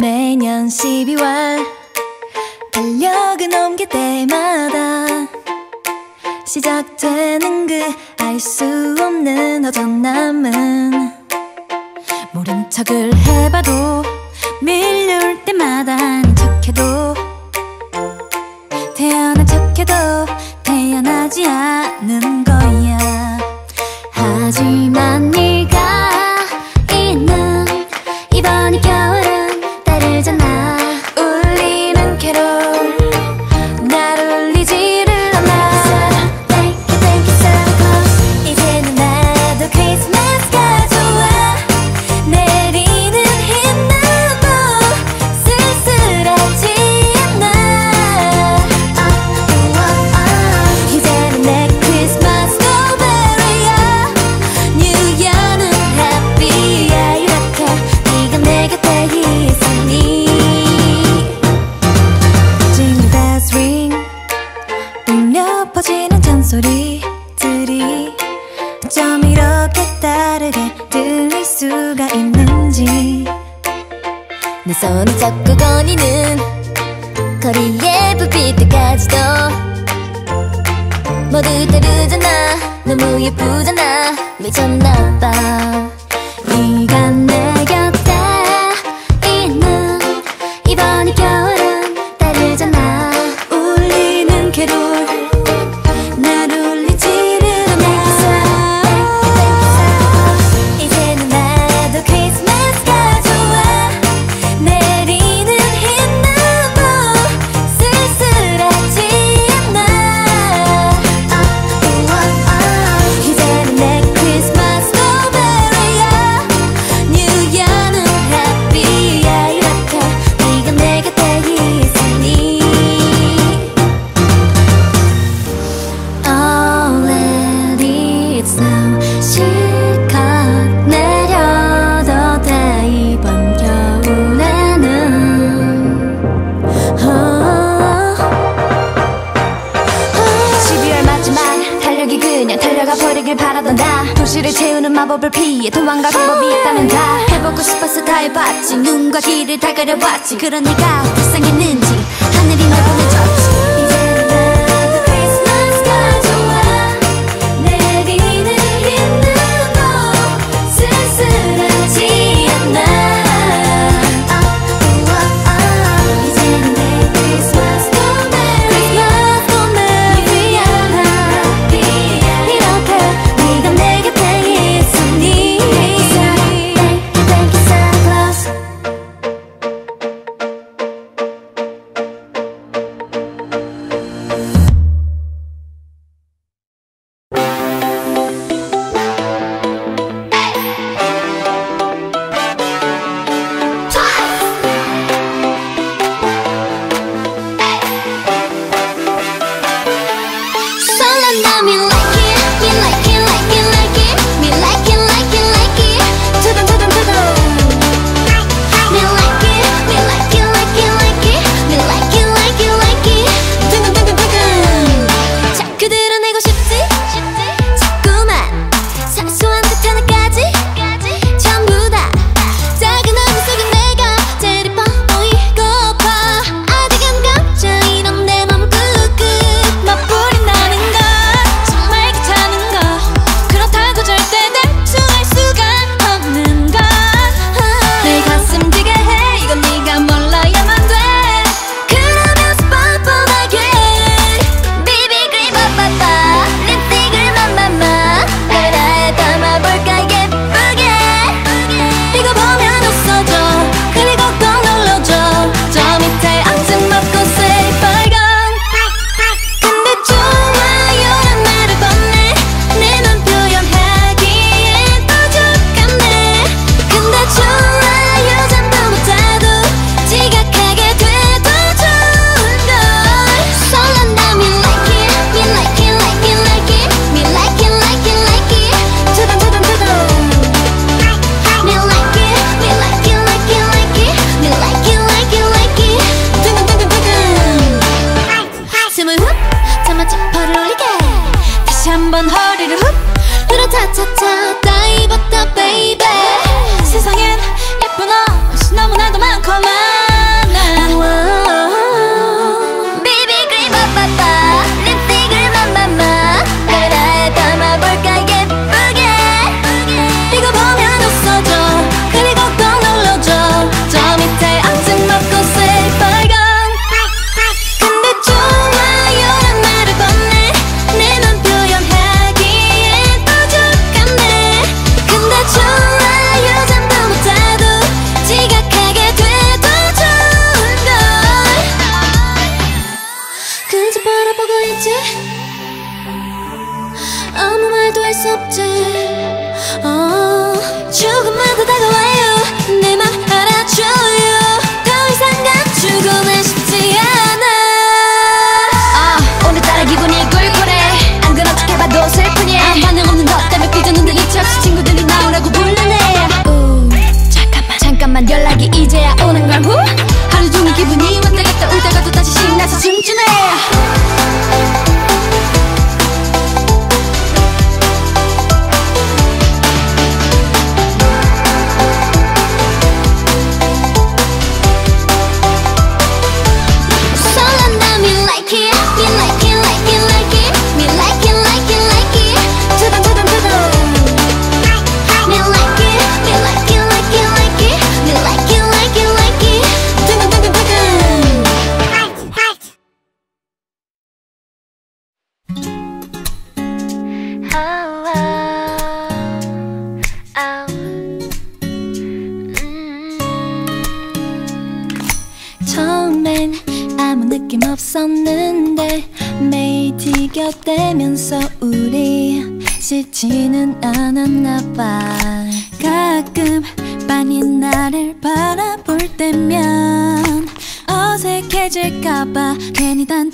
매년 12월 달력을 넘길 때마다 시작되는 그 알 수 없는 어전남은 모른 척을 해봐도 밀려올 때마다 척해도 태어난 척해도 태어나지 않아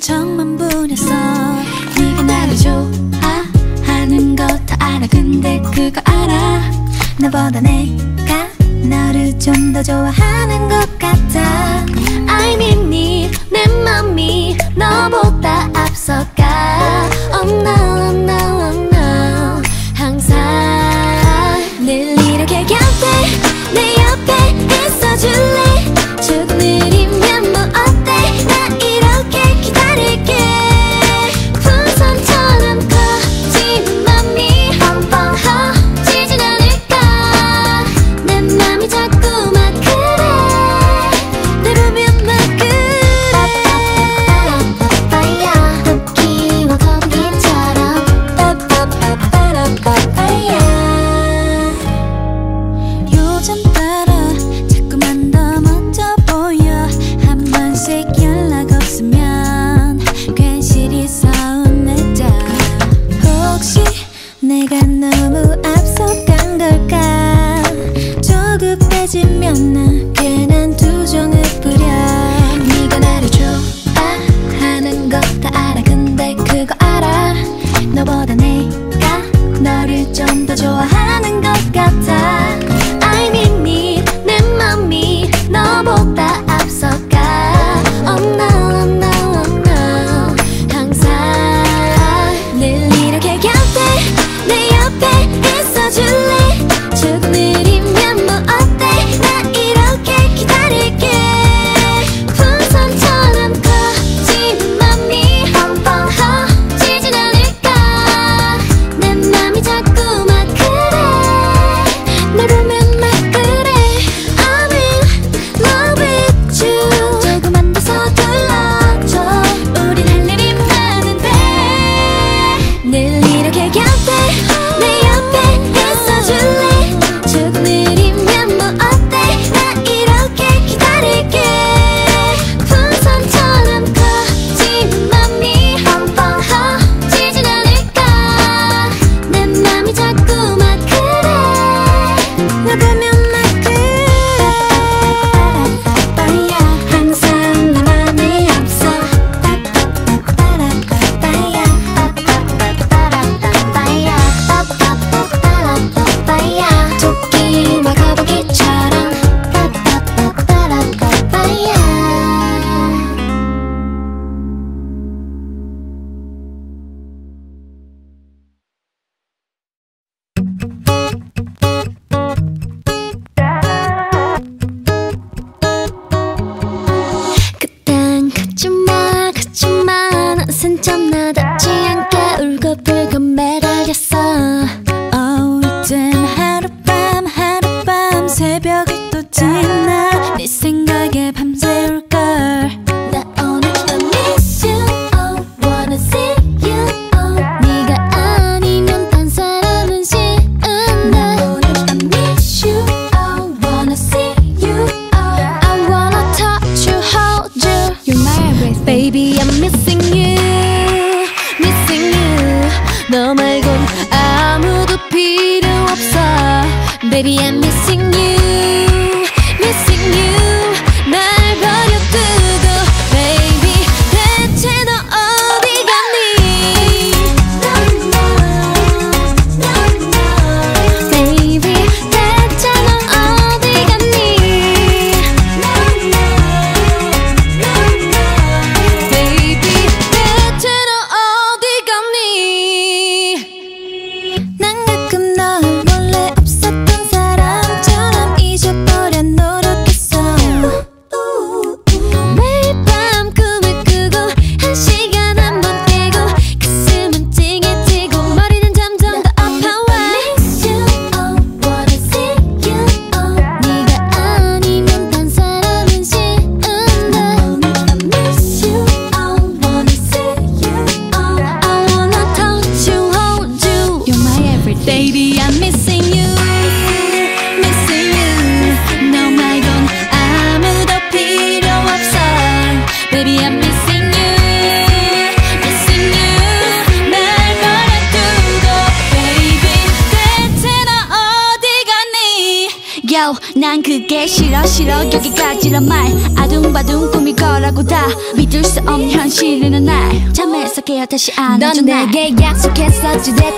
괜히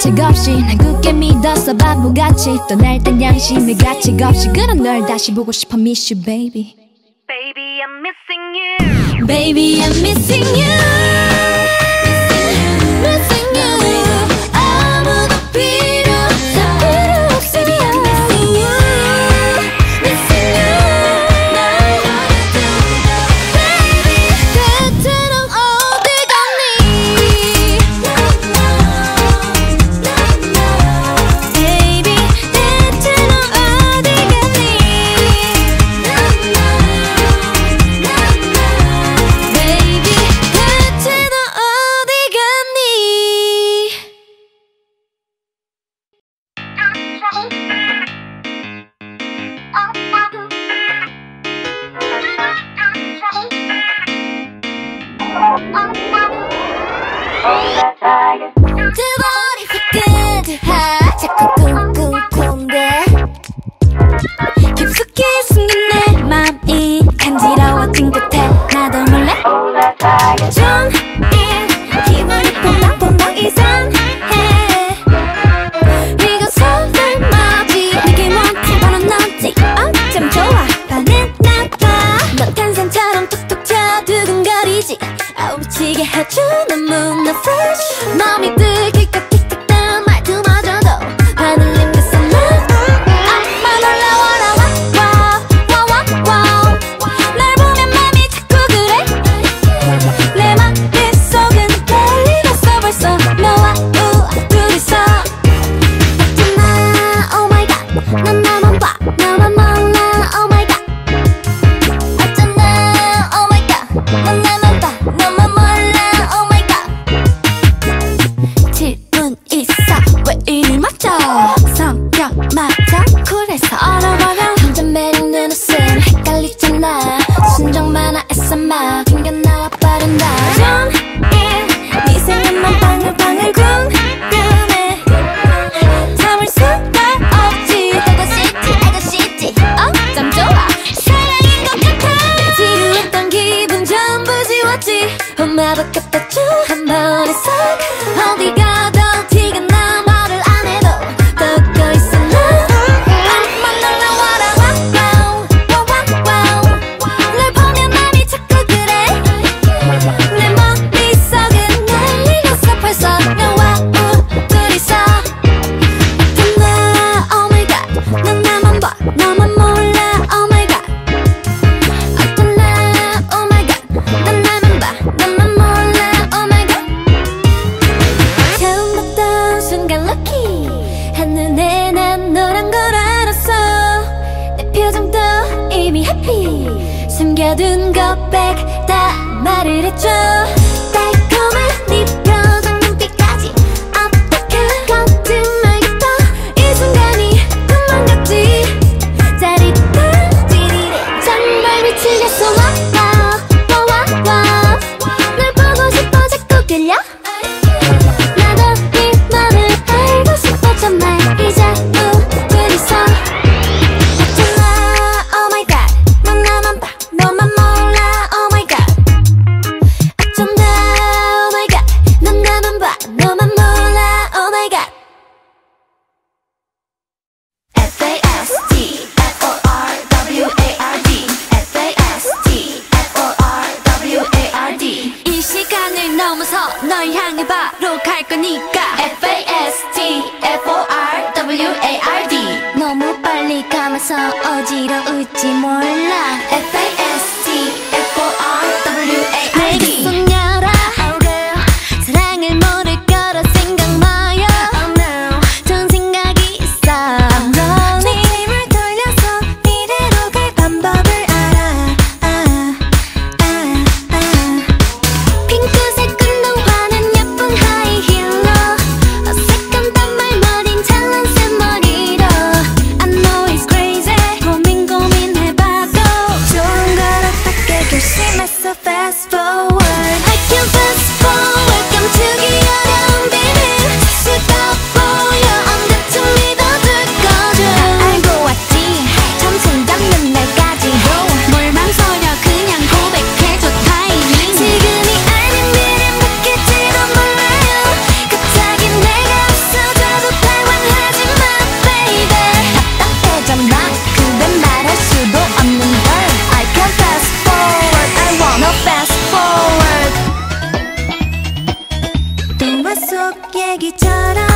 가책 없이 난 굳게 믿었어 바보같이 떠날 땐 양심의 가책 없이 그런 널 다시 보고 싶어 miss you baby Baby I'm missing you Baby I'm missing you honest, all around. 속 얘기처럼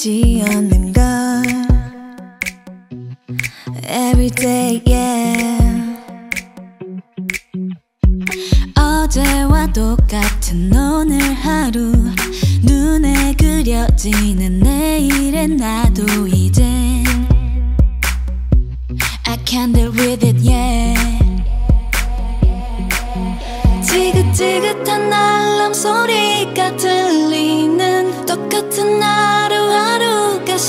보이지 않는 걸 Every day, yeah. 어제와 똑같은 오늘 하루. 눈에 그려지는 내일엔 나도 이제. I can't deal with it, yeah. 지긋지긋한 알람 소리가 들리는 똑같은 날.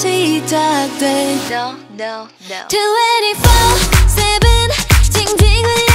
시작돼 No, no, no 24-7 징징거리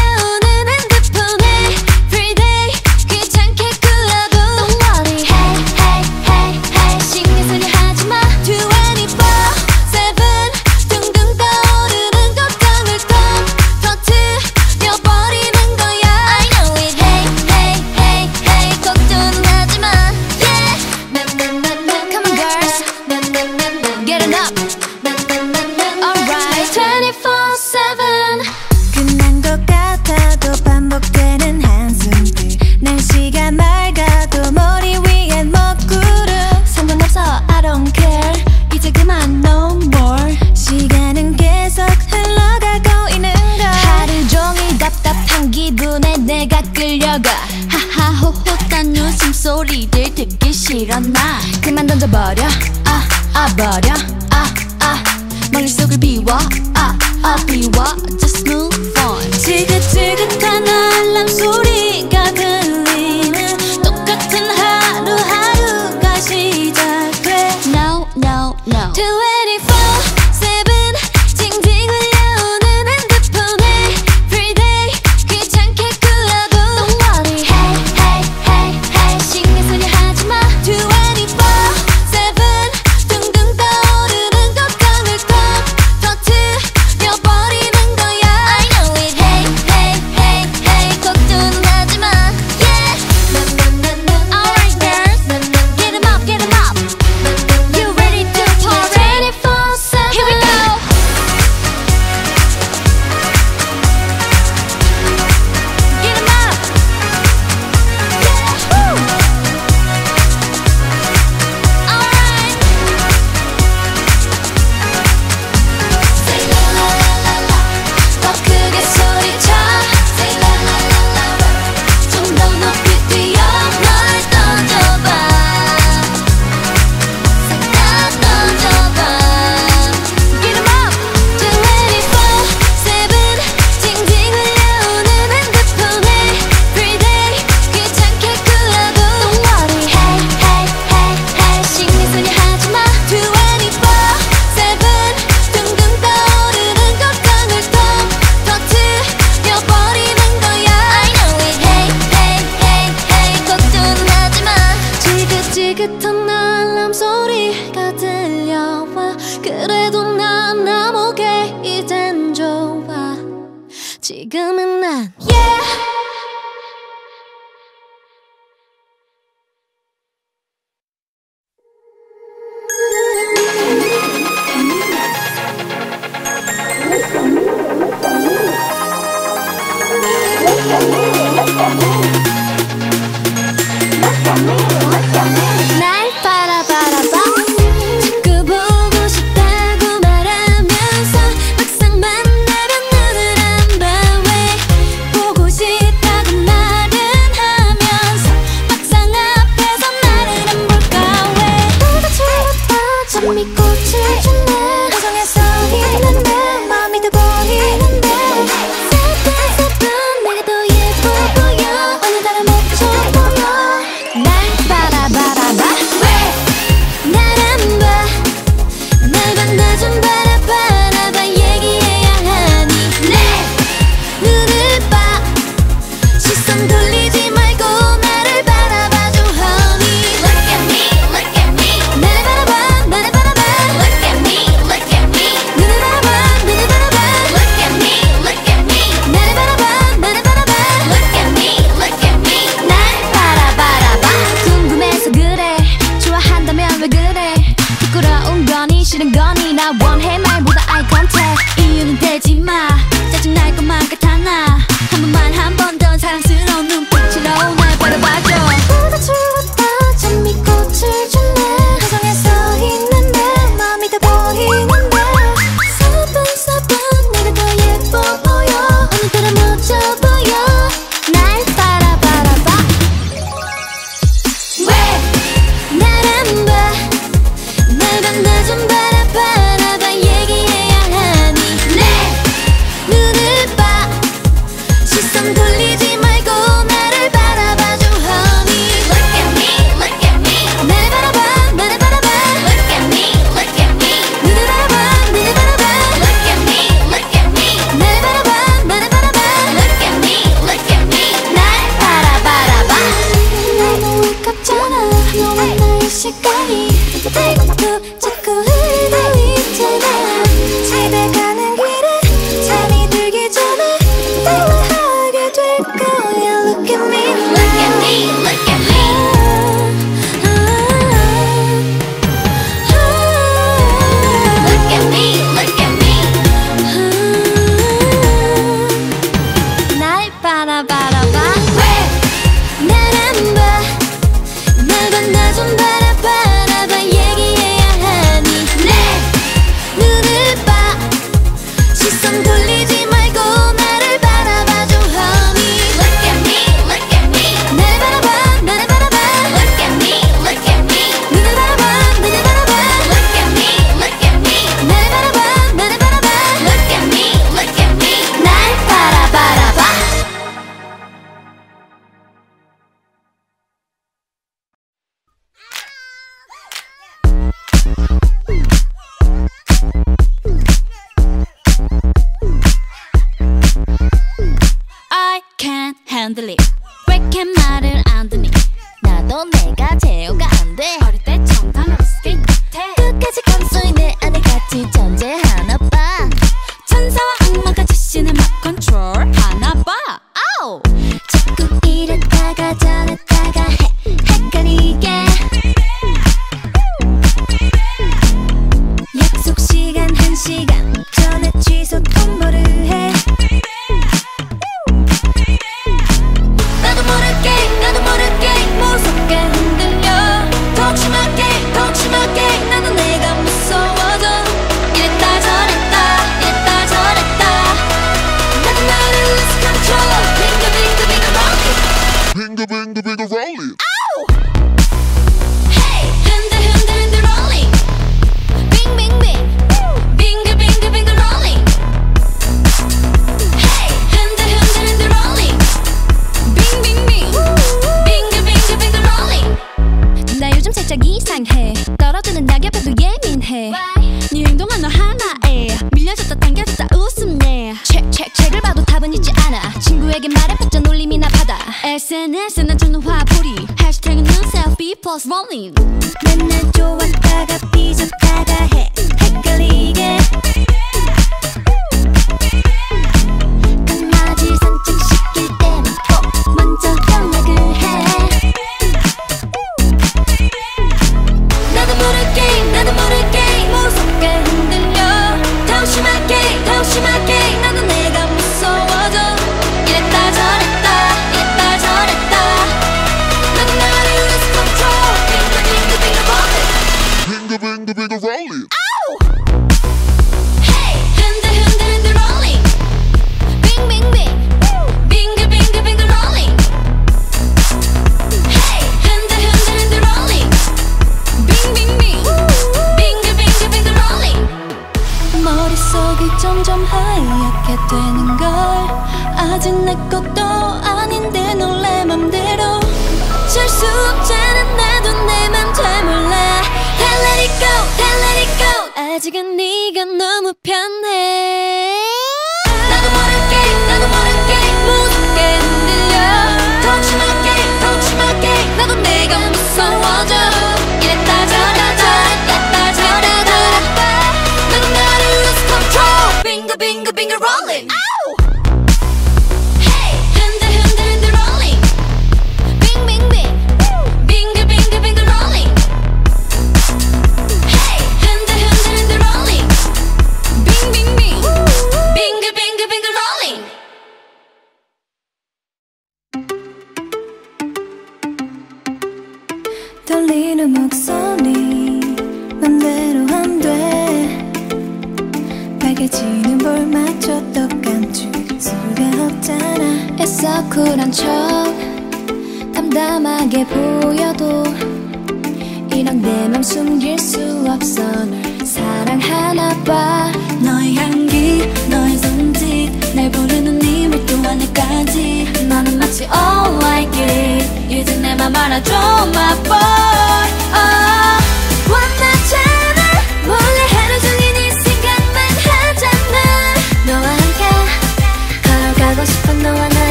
내맘 알아줘 my boy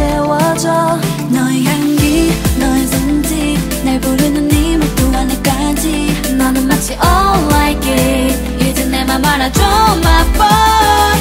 채워줘. 너의 향기 너의 손짓 날 부르는 네 목도 안에까지. 너는 마치 all like it 이제 내맘 알아줘 my boy.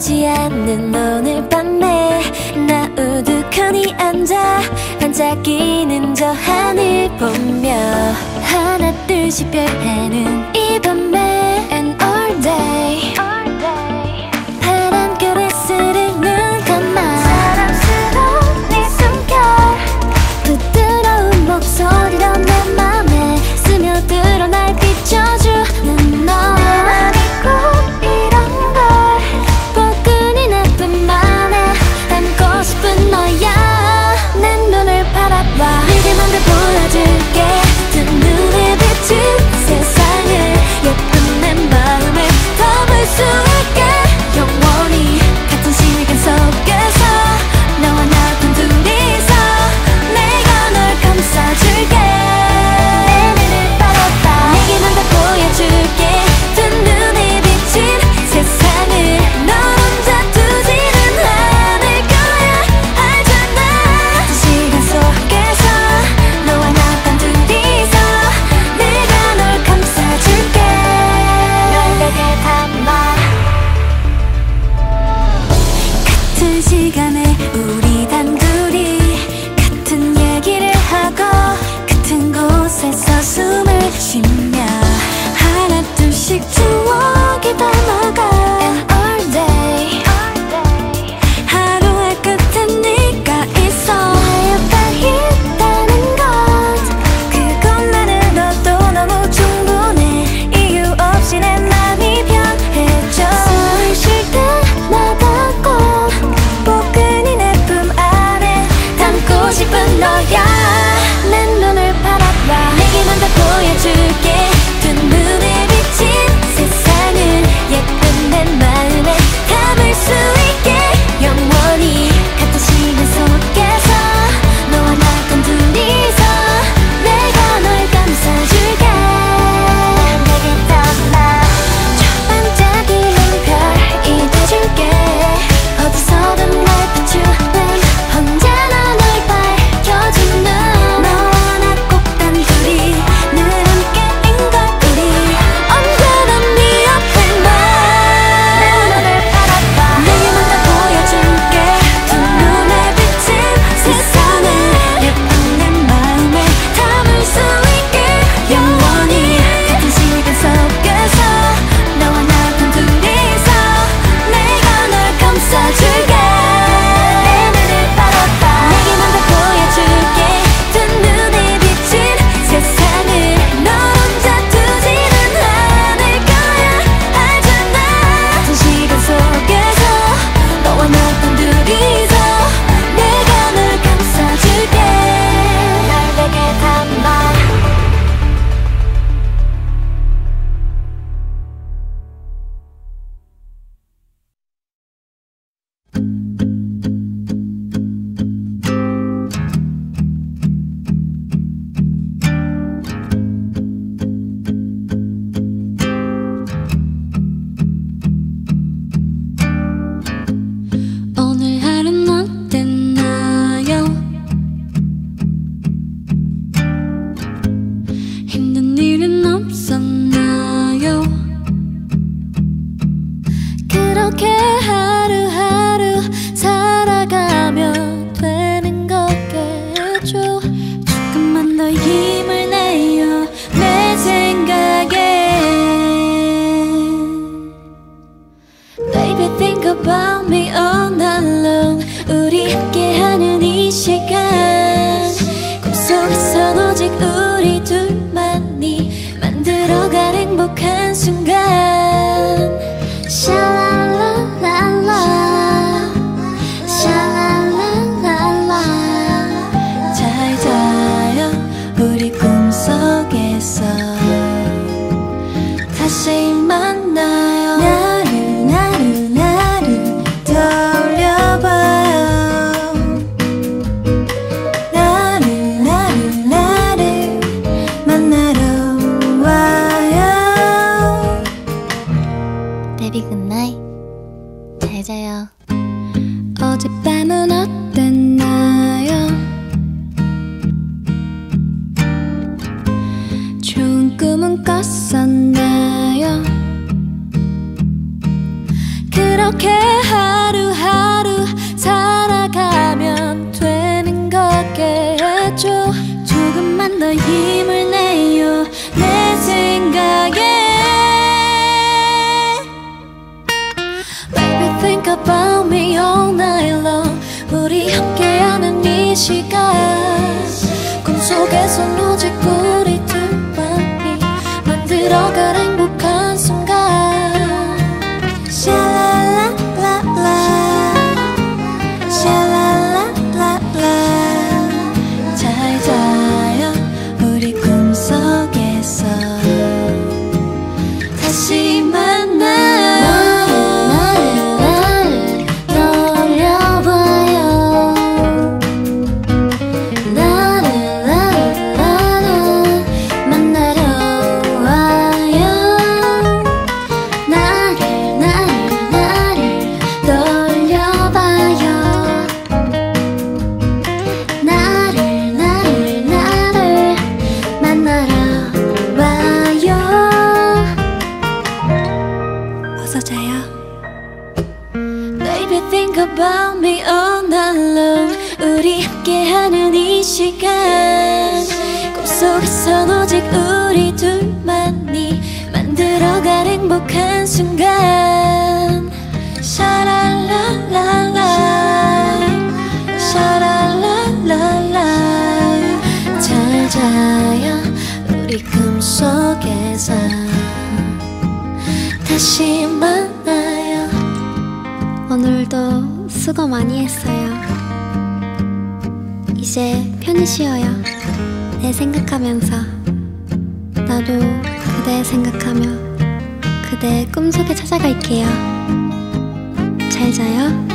오지 않는 오늘 밤에 나 우두커니 앉아 반짝이는 저 하늘 보며 하나 둘씩 별하는 이 밤에 and all day. 부드러운 목소리로 내 맘에 스며들어 날 비춰줘. 전 오직 우리 둘만이 만들어갈 행복한 순간. 샤랄랄랄라 샤랄랄랄라. 잘 자요 우리 꿈속에서. 다시 만나요. 오늘도 수고 많이 했어요. 이제 편히 쉬어요. 애 생각하면서 나도 그대 생각하며 그대 꿈속에 찾아갈게요. 잘 자요.